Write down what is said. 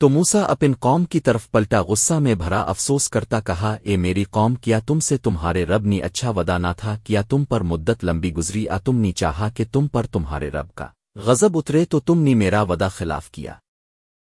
تو موسا اپن قوم کی طرف پلٹا غصہ میں بھرا افسوس کرتا کہا، اے میری قوم، کیا تم سے تمہارے رب نے اچھا ودا نہ تھا؟ کیا تم پر مدت لمبی گزری؟ آ تم نے چاہا کہ تم پر تمہارے رب کا غضب اترے تو تم نے میرا ودا خلاف کیا؟